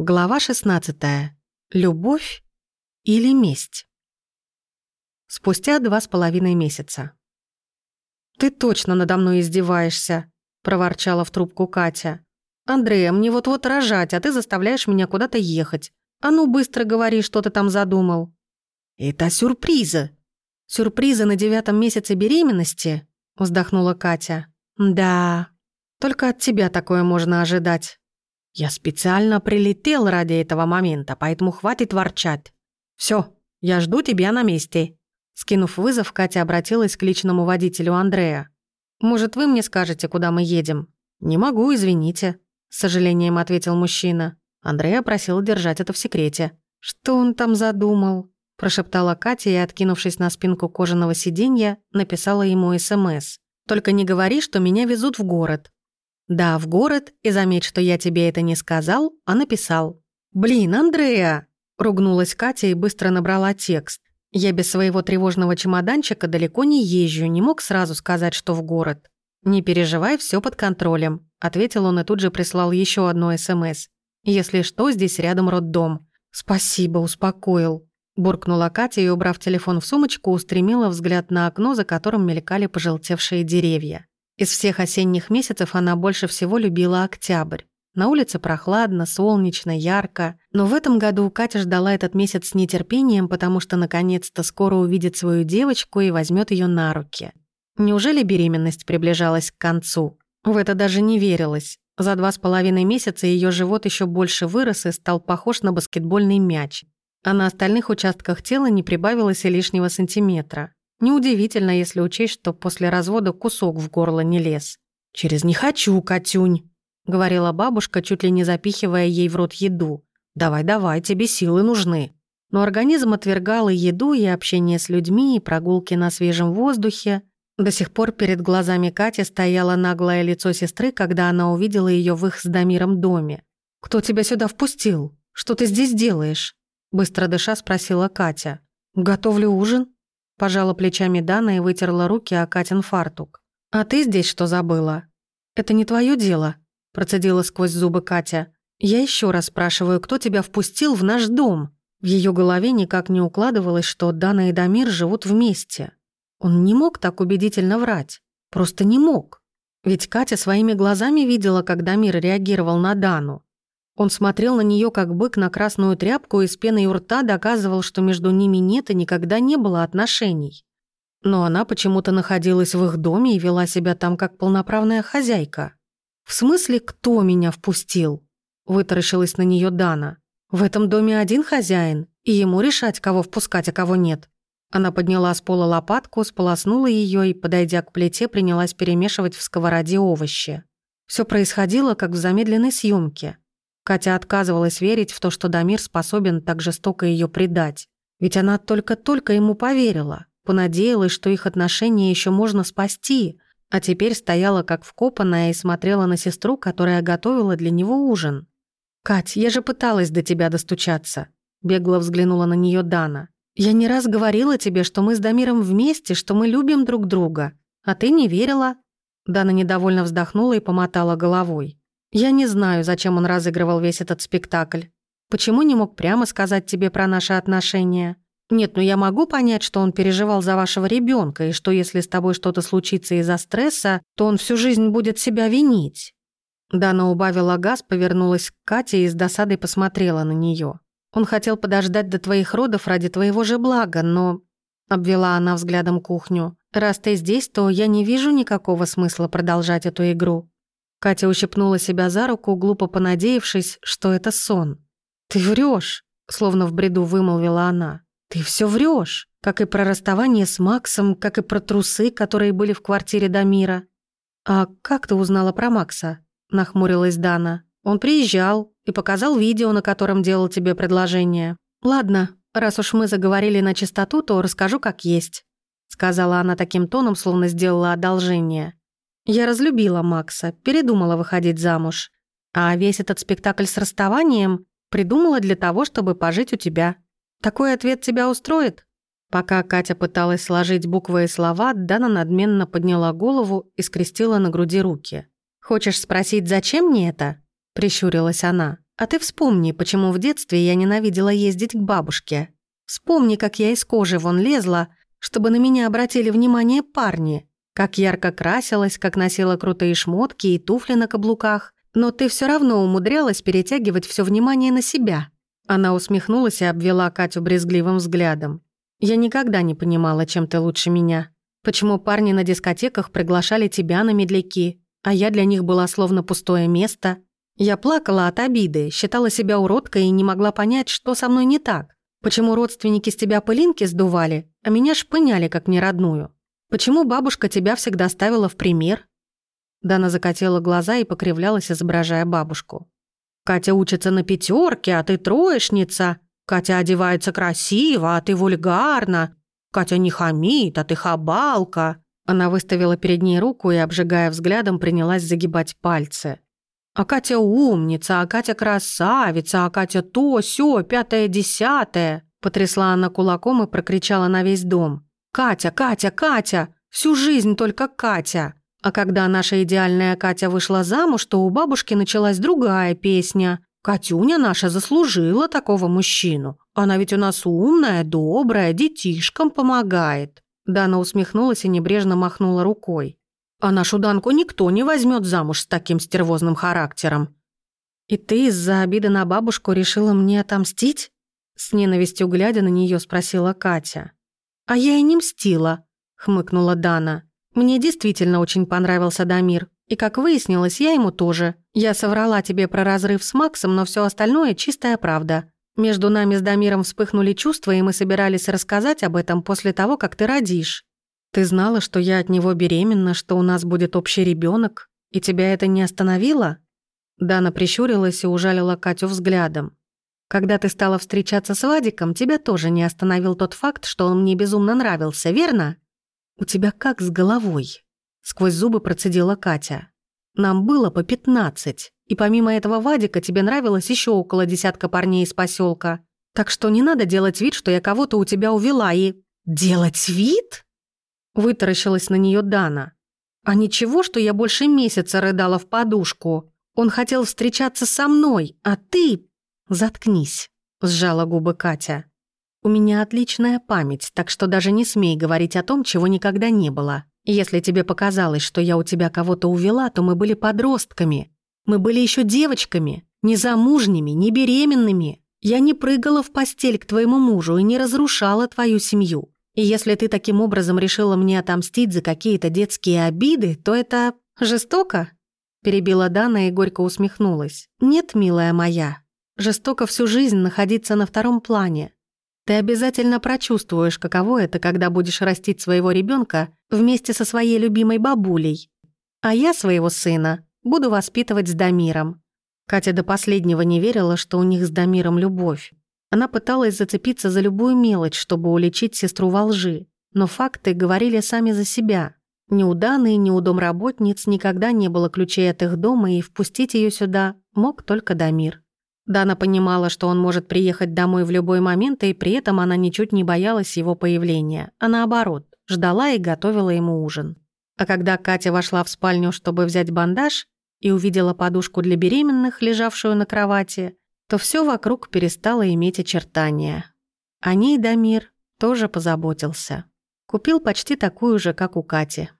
Глава 16. Любовь или месть? Спустя два с половиной месяца. «Ты точно надо мной издеваешься», — проворчала в трубку Катя. «Андрея, мне вот-вот рожать, а ты заставляешь меня куда-то ехать. А ну быстро говори, что ты там задумал». «Это сюрпризы». «Сюрпризы на девятом месяце беременности?» — вздохнула Катя. «Да, только от тебя такое можно ожидать». Я специально прилетел ради этого момента, поэтому хватит ворчать. Все, я жду тебя на месте». Скинув вызов, Катя обратилась к личному водителю Андрея. «Может, вы мне скажете, куда мы едем?» «Не могу, извините», — с сожалением ответил мужчина. Андрей просил держать это в секрете. «Что он там задумал?» прошептала Катя и, откинувшись на спинку кожаного сиденья, написала ему СМС. «Только не говори, что меня везут в город. Да, в город, и заметь, что я тебе это не сказал, а написал. «Блин, Андрея!» — ругнулась Катя и быстро набрала текст. «Я без своего тревожного чемоданчика далеко не езжу, не мог сразу сказать, что в город». «Не переживай, все под контролем», — ответил он и тут же прислал еще одно СМС. «Если что, здесь рядом роддом». «Спасибо, успокоил», — буркнула Катя и, убрав телефон в сумочку, устремила взгляд на окно, за которым мелькали пожелтевшие деревья. Из всех осенних месяцев она больше всего любила октябрь. На улице прохладно, солнечно, ярко. Но в этом году Катя ждала этот месяц с нетерпением, потому что наконец-то скоро увидит свою девочку и возьмет ее на руки. Неужели беременность приближалась к концу? В это даже не верилось. За два с половиной месяца ее живот еще больше вырос и стал похож на баскетбольный мяч. А на остальных участках тела не прибавилось и лишнего сантиметра. Неудивительно, если учесть, что после развода кусок в горло не лез. «Через «не хочу, Катюнь», — говорила бабушка, чуть ли не запихивая ей в рот еду. «Давай-давай, тебе силы нужны». Но организм отвергал и еду, и общение с людьми, и прогулки на свежем воздухе. До сих пор перед глазами Кати стояло наглое лицо сестры, когда она увидела ее в их с Дамиром доме. «Кто тебя сюда впустил? Что ты здесь делаешь?» Быстро дыша спросила Катя. «Готовлю ужин», Пожала плечами Дана и вытерла руки о Катин фартук. «А ты здесь что забыла?» «Это не твое дело», – процедила сквозь зубы Катя. «Я еще раз спрашиваю, кто тебя впустил в наш дом?» В ее голове никак не укладывалось, что Дана и Дамир живут вместе. Он не мог так убедительно врать. Просто не мог. Ведь Катя своими глазами видела, как Дамир реагировал на Дану. Он смотрел на нее как бык на красную тряпку и с пеной у рта доказывал, что между ними нет и никогда не было отношений. Но она почему-то находилась в их доме и вела себя там как полноправная хозяйка. «В смысле, кто меня впустил?» – вытаращилась на нее Дана. «В этом доме один хозяин, и ему решать, кого впускать, а кого нет». Она подняла с пола лопатку, сполоснула ее и, подойдя к плите, принялась перемешивать в сковороде овощи. Все происходило, как в замедленной съемке. Катя отказывалась верить в то, что Дамир способен так жестоко ее предать. Ведь она только-только ему поверила, понадеялась, что их отношения еще можно спасти, а теперь стояла как вкопанная и смотрела на сестру, которая готовила для него ужин. «Кать, я же пыталась до тебя достучаться», — бегло взглянула на нее Дана. «Я не раз говорила тебе, что мы с Дамиром вместе, что мы любим друг друга, а ты не верила». Дана недовольно вздохнула и помотала головой. Я не знаю, зачем он разыгрывал весь этот спектакль. Почему не мог прямо сказать тебе про наши отношения? Нет, ну я могу понять, что он переживал за вашего ребенка и что если с тобой что-то случится из-за стресса, то он всю жизнь будет себя винить. Дана убавила газ, повернулась к Кате и с досадой посмотрела на нее. Он хотел подождать до твоих родов ради твоего же блага, но... Обвела она взглядом кухню. «Раз ты здесь, то я не вижу никакого смысла продолжать эту игру. Катя ущипнула себя за руку, глупо понадеявшись, что это сон. «Ты врешь, словно в бреду вымолвила она. «Ты все врешь, как и про расставание с Максом, как и про трусы, которые были в квартире Дамира». «А как ты узнала про Макса?» – нахмурилась Дана. «Он приезжал и показал видео, на котором делал тебе предложение. Ладно, раз уж мы заговорили на чистоту, то расскажу как есть», – сказала она таким тоном, словно сделала одолжение. Я разлюбила Макса, передумала выходить замуж. А весь этот спектакль с расставанием придумала для того, чтобы пожить у тебя. Такой ответ тебя устроит?» Пока Катя пыталась сложить буквы и слова, Дана надменно подняла голову и скрестила на груди руки. «Хочешь спросить, зачем мне это?» – прищурилась она. А ты вспомни, почему в детстве я ненавидела ездить к бабушке. Вспомни, как я из кожи вон лезла, чтобы на меня обратили внимание парни. Как ярко красилась, как носила крутые шмотки и туфли на каблуках. Но ты все равно умудрялась перетягивать все внимание на себя. Она усмехнулась и обвела Катю брезгливым взглядом. «Я никогда не понимала, чем ты лучше меня. Почему парни на дискотеках приглашали тебя на медляки, а я для них была словно пустое место?» Я плакала от обиды, считала себя уродкой и не могла понять, что со мной не так. Почему родственники с тебя пылинки сдували, а меня шпыняли как неродную? Почему бабушка тебя всегда ставила в пример? Дана закатила глаза и покривлялась, изображая бабушку. Катя учится на пятерке, а ты троечница. Катя одевается красиво, а ты вульгарна. Катя не хамит, а ты хабалка. Она выставила перед ней руку и, обжигая взглядом, принялась загибать пальцы. А Катя умница, а Катя красавица, а Катя то, сё, пятое, десятое. Потрясла она кулаком и прокричала на весь дом. «Катя, Катя, Катя! Всю жизнь только Катя!» А когда наша идеальная Катя вышла замуж, то у бабушки началась другая песня. «Катюня наша заслужила такого мужчину. Она ведь у нас умная, добрая, детишкам помогает». Дана усмехнулась и небрежно махнула рукой. А нашу Данку никто не возьмет замуж с таким стервозным характером. И ты из-за обиды на бабушку решила мне отомстить? С ненавистью глядя на нее спросила Катя. А я и не мстила, хмыкнула Дана. Мне действительно очень понравился Дамир. И, как выяснилось, я ему тоже. Я соврала тебе про разрыв с Максом, но все остальное – чистая правда. Между нами с Дамиром вспыхнули чувства, и мы собирались рассказать об этом после того, как ты родишь. Ты знала, что я от него беременна, что у нас будет общий ребенок, и тебя это не остановило?» Дана прищурилась и ужалила Катю взглядом. «Когда ты стала встречаться с Вадиком, тебя тоже не остановил тот факт, что он мне безумно нравился, верно?» «У тебя как с головой?» Сквозь зубы процедила Катя. «Нам было по пятнадцать, и помимо этого Вадика тебе нравилось еще около десятка парней из поселка. Так что не надо делать вид, что я кого-то у тебя увела и...» «Делать вид?» Вытаращилась на нее Дана. «А ничего, что я больше месяца рыдала в подушку? Он хотел встречаться со мной, а ты...» «Заткнись», — сжала губы Катя. «У меня отличная память, так что даже не смей говорить о том, чего никогда не было. Если тебе показалось, что я у тебя кого-то увела, то мы были подростками. Мы были еще девочками, не замужними, не беременными. Я не прыгала в постель к твоему мужу и не разрушала твою семью. И если ты таким образом решила мне отомстить за какие-то детские обиды, то это жестоко?» Перебила Дана и горько усмехнулась. «Нет, милая моя, жестоко всю жизнь находиться на втором плане. Ты обязательно прочувствуешь, каково это, когда будешь растить своего ребенка вместе со своей любимой бабулей. А я своего сына буду воспитывать с Дамиром». Катя до последнего не верила, что у них с Дамиром любовь. Она пыталась зацепиться за любую мелочь, чтобы уличить сестру во лжи, но факты говорили сами за себя. Ни у Даны, ни у домработниц никогда не было ключей от их дома, и впустить ее сюда мог только Дамир. Дана понимала, что он может приехать домой в любой момент, и при этом она ничуть не боялась его появления, а наоборот, ждала и готовила ему ужин. А когда Катя вошла в спальню, чтобы взять бандаж, и увидела подушку для беременных, лежавшую на кровати, то все вокруг перестало иметь очертания. О ней Дамир тоже позаботился. Купил почти такую же, как у Кати.